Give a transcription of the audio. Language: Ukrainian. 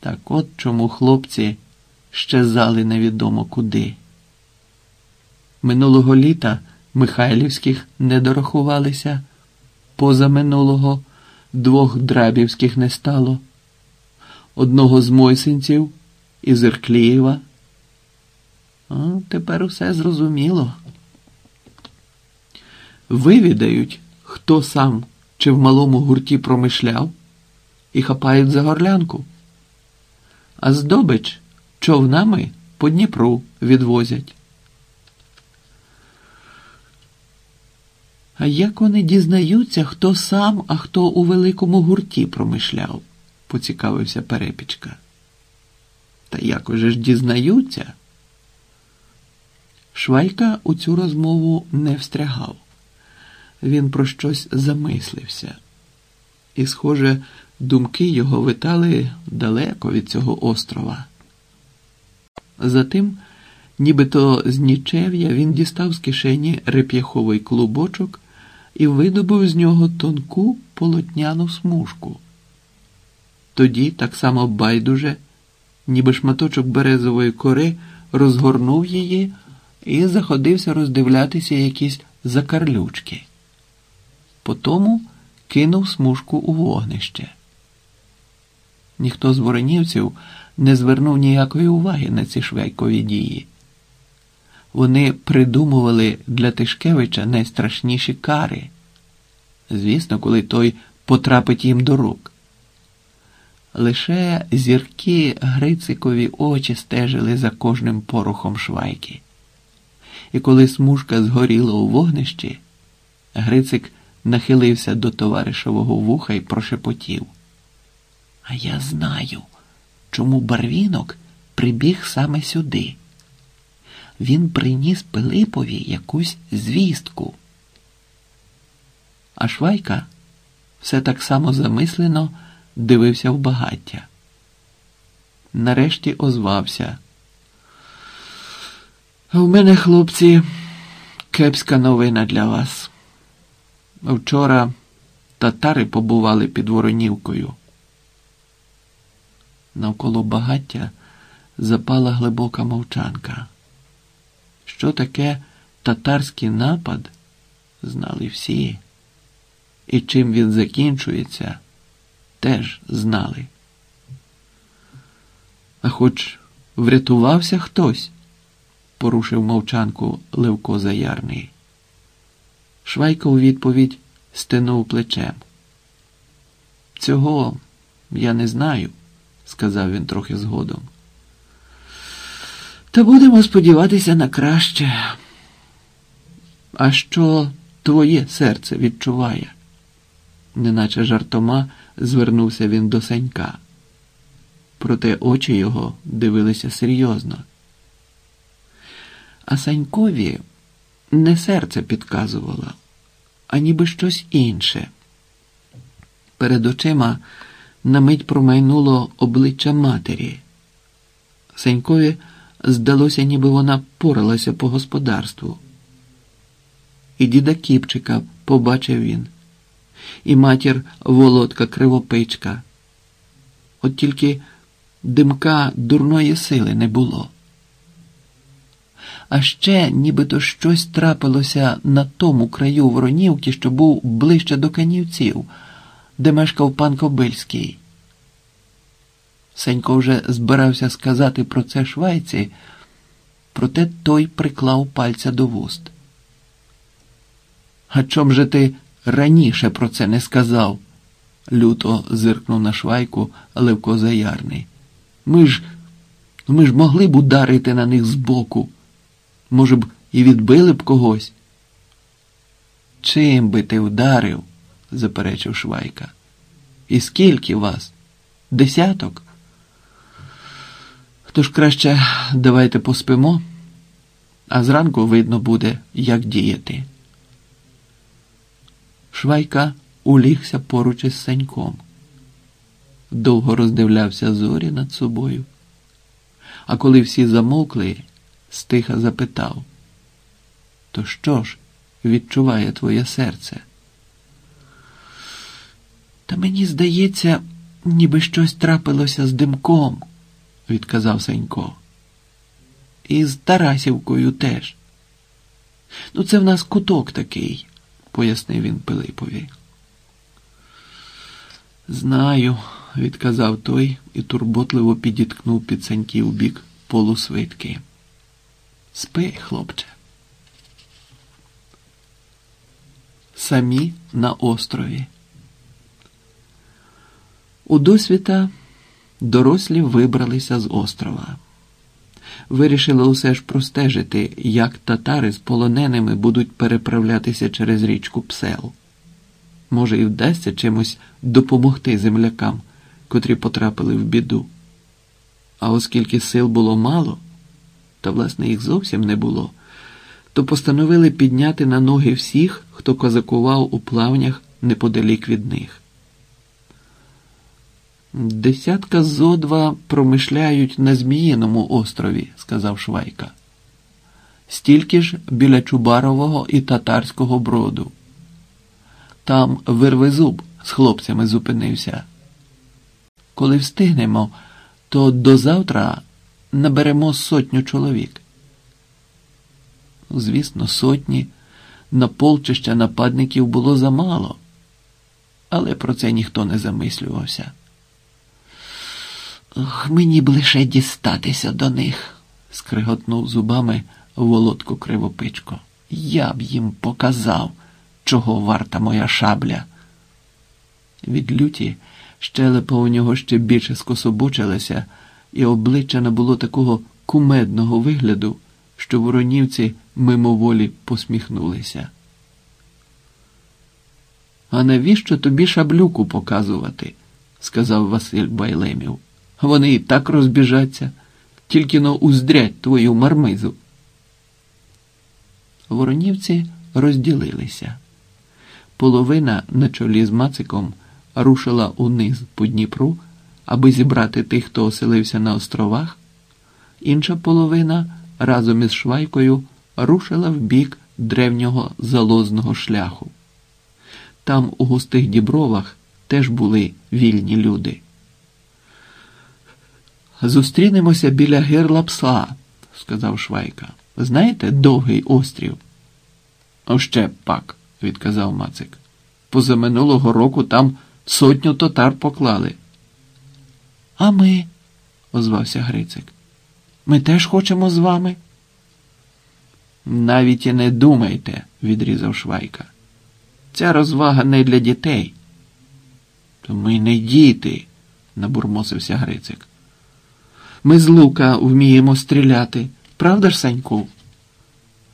Так от чому хлопці щезали невідомо куди. Минулого літа Михайлівських не дорахувалися, позаминулого двох драбівських не стало, одного з Мойсинців із Ірклієва. А тепер усе зрозуміло. Вивідають, хто сам чи в малому гурті промишляв, і хапають за горлянку. А здобич човнами по Дніпру відвозять. А як вони дізнаються, хто сам, а хто у великому гурті промишляв? поцікавився Перепічка. Та як же ж дізнаються? Швайка у цю розмову не встрягав. Він про щось замислився, і, схоже, думки його витали далеко від цього острова. Затим, нібито з нічев'я, він дістав з кишені реп'яховий клубочок і видобув з нього тонку полотняну смужку. Тоді, так само байдуже, ніби шматочок березової кори, розгорнув її і заходився роздивлятися якісь закарлючки. Потому кинув смужку у вогнище. Ніхто з воронівців не звернув ніякої уваги на ці швейкові дії. Вони придумували для Тишкевича найстрашніші кари. Звісно, коли той потрапить їм до рук. Лише зірки Грицикові очі стежили за кожним порухом швайки. І коли смужка згоріла у вогнищі, Грицик нахилився до товаришового вуха і прошепотів. А я знаю, чому барвінок прибіг саме сюди. Він приніс Пилипові якусь звістку. А Швайка все так само замислено дивився в багаття. Нарешті озвався. У мене, хлопці, кепська новина для вас. Вчора татари побували під Воронівкою. Навколо багаття запала глибока мовчанка. Що таке татарський напад, знали всі, і чим він закінчується, теж знали. А хоч врятувався хтось, порушив мовчанку Левко Заярний. Швайка у відповідь стинув плечем. Цього я не знаю, сказав він трохи згодом. Та будемо сподіватися на краще. А що твоє серце відчуває? Неначе жартома звернувся він до Санька. Проте очі його дивилися серйозно. А Санькові не серце підказувало, а ніби щось інше. Перед очима на мить промайнуло обличчя матері. Санькові здалося, ніби вона поралася по господарству. І діда Кіпчика побачив він, і матір Володка Кривопичка. От тільки димка дурної сили не було. А ще нібито щось трапилося на тому краю Воронівки, що був ближче до Канівців, де мешкав пан Кобильський. Сенько вже збирався сказати про це швайці, проте той приклав пальця до вуст. А чом же ти раніше про це не сказав? люто зиркнув на швайку Левко Заярний. Ми ж ми ж могли б ударити на них збоку. Може б, і відбили б когось. Чим би ти вдарив? заперечив Швайка. І скільки вас? Десяток? Тож краще давайте поспимо, а зранку видно буде, як діяти. Швайка улігся поруч із Саньком. Довго роздивлявся зорі над собою. А коли всі замовкли, стиха запитав, то що ж відчуває твоє серце? Та мені здається, Ніби щось трапилося з димком, відказав Сенько. І з Тарасівкою теж. Ну, це в нас куток такий, пояснив він Пилипові. Знаю, відказав той і турботливо підіткнув під Саньків бік полусвитки. Спи, хлопче. Самі на острові. У досвіта дорослі вибралися з острова. Вирішили усе ж простежити, як татари з полоненими будуть переправлятися через річку Псел. Може, і вдасться чимось допомогти землякам, котрі потрапили в біду. А оскільки сил було мало, та власне їх зовсім не було, то постановили підняти на ноги всіх, хто козакував у плавнях неподалік від них. Десятка зо два промишляють на Зміїному острові, сказав Швайка. Стільки ж біля Чубарового і татарського броду. Там вирвезуб з хлопцями зупинився. Коли встигнемо, то до завтра наберемо сотню чоловік. Звісно, сотні на полчища нападників було замало, але про це ніхто не замислювався. Мені б лише дістатися до них, скриготнув зубами володку кривопичко. Я б їм показав, чого варта моя шабля. Від люті щелепа у нього ще більше скособочилася, і обличчя набуло такого кумедного вигляду, що воронівці мимоволі посміхнулися. А навіщо тобі шаблюку показувати? сказав Василь Байлемів. Вони і так розбіжаться, тільки но уздрять твою мармизу. Воронівці розділилися. Половина на чолі з Мациком рушила униз по Дніпру, аби зібрати тих, хто оселився на островах. Інша половина разом із Швайкою рушила в бік древнього залозного шляху. Там, у густих дібровах, теж були вільні люди. Зустрінемося біля гирла пса, сказав Швайка. Знаєте, довгий острів? Още пак, відказав Мацик. Позаминулого року там сотню татар поклали. А ми, озвався Грицик. Ми теж хочемо з вами. Навіть і не думайте, відрізав Швайка. Ця розвага не для дітей. То ми не діти, набурмосився Грицик. Ми з лука вміємо стріляти. Правда ж, Саньку?